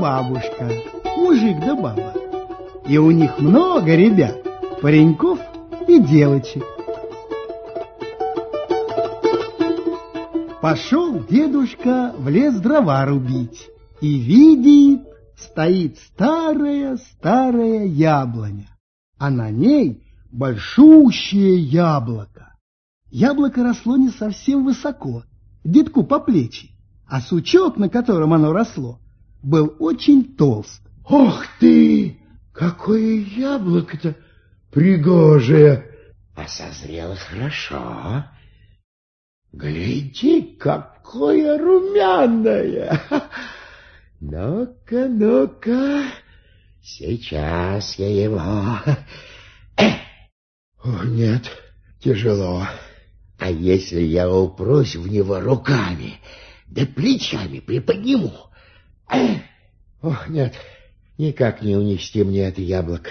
бабушка, мужик да баба. И у них много ребят, пареньков и девочек. Пошел дедушка в лес дрова рубить и видит, стоит старая-старая яблоня, а на ней большущее яблоко. Яблоко росло не совсем высоко, детку по плечи, а сучок, на котором оно росло, был очень толст. Ох ты! Какое яблоко-то пригожее! А созрело хорошо. Гляди, какое румяное! Ну-ка, ну-ка, сейчас я его... О, нет, тяжело. А если я упрусь в него руками, да плечами приподниму? Ох, нет, никак не унести мне это яблоко.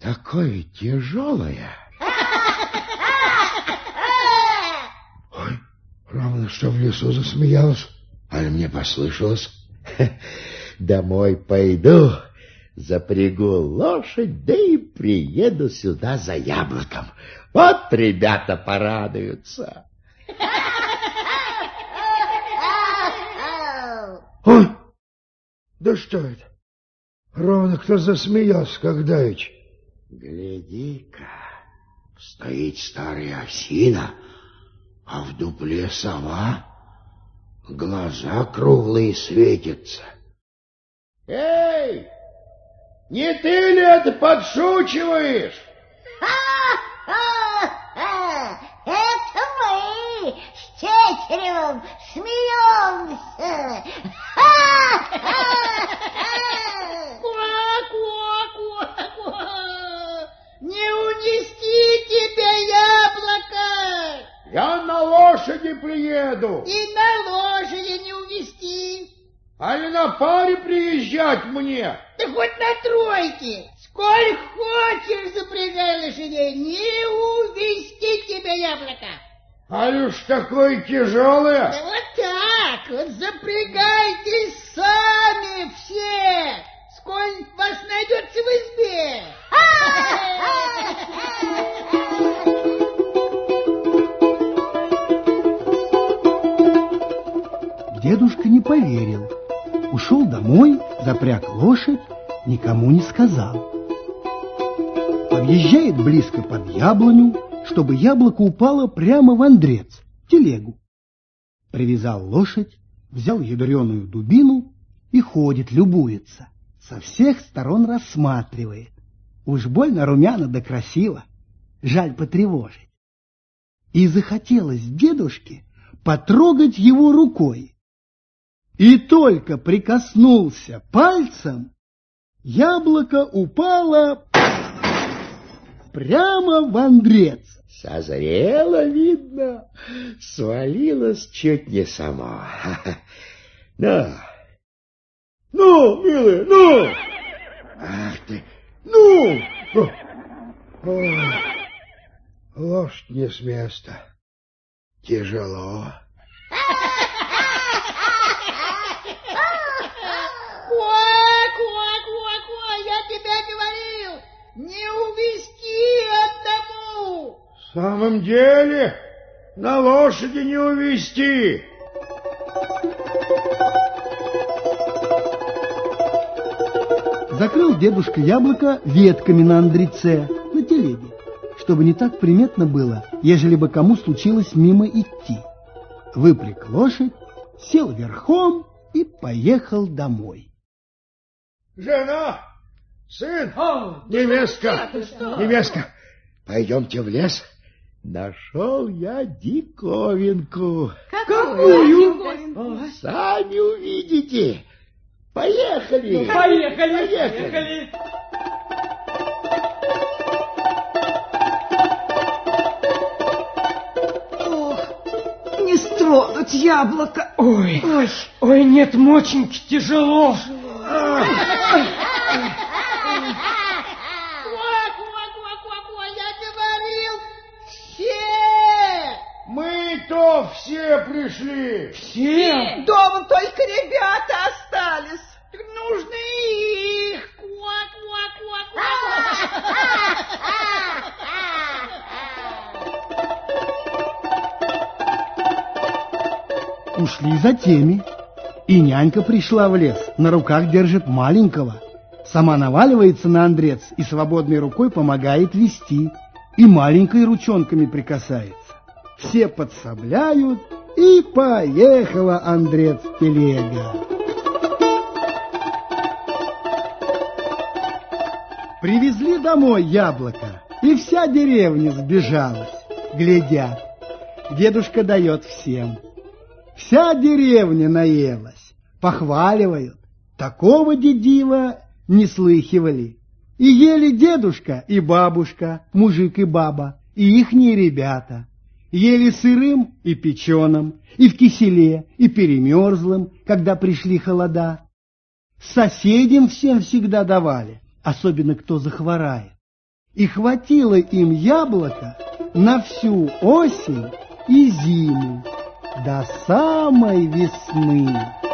Такое тяжелое. Ой, ровно что в лесу засмеялась. А мне послышалось. Домой пойду, запрягу лошадь, да и приеду сюда за яблоком. Вот ребята порадуются. Ой, да что это? Ровно кто засмеялся, когда ведь. Гляди-ка, стоит старая осина, а в дупле сова, глаза круглые светятся. Эй, не ты ли это подшучиваешь? Это мы с тетеревым смеемся. Не унести тебя яблоко! Я на лошади приеду. И на лошади не увести. А не на паре приезжать мне. Да хоть на тройке. Сколь хочешь запрягай лошадей, не увести тебя яблоко. А уж такое тяжелое. Да вот так, вот запрягайтесь сами все, сколь вас найдется в избе. Дедушка не поверил. Ушел домой, запряг лошадь, никому не сказал. Подъезжает близко под яблоню, чтобы яблоко упало прямо в Андрец, телегу. Привязал лошадь, взял ядреную дубину и ходит, любуется. Со всех сторон рассматривает. Уж больно румяно да красиво. Жаль потревожить. И захотелось дедушке потрогать его рукой. И только прикоснулся пальцем, яблоко упало прямо в Андрец. Созрело, видно, свалилось чуть не сама. Ну, ну, милая, ну! Ах ты, ну! Ой, лошадь не с места. Тяжело. я тебе говорил, не увести одному. В самом деле, на лошади не увести. Закрыл дедушка яблоко ветками на андреце, на телеге, чтобы не так приметно было, ежели бы кому случилось мимо идти. Выпряг лошадь, сел верхом и поехал домой. Жена, сын, невестка, невестка, пойдемте в лес. Нашел я диковинку. Какую? Сами увидите. Поехали. Поехали, Поехали. поехали. Ох, не стронуть яблоко. Ой, ой, ой, нет, моченьки, тяжело. Ку-ку-ку-ку-ку, я говорил, все. Мы-то все пришли. Все? Дома только ребята остались. Ну нужно и их. Ушли за теми, и нянька пришла в лес, на руках держит маленького. Сама наваливается на Андрец и свободной рукой помогает вести, и маленькой ручонками прикасается. Все подсобляют, и поехала Андрец телега. Привезли домой яблоко, и вся деревня сбежалась, глядят. Дедушка дает всем. Вся деревня наелась, похваливают. Такого дедила не слыхивали. И ели дедушка и бабушка, мужик и баба, и ихние ребята. Ели сырым и печеным, и в киселе, и перемерзлым, когда пришли холода. Соседям всем всегда давали, особенно кто захворает. И хватило им яблока на всю осень и зиму до самой весны.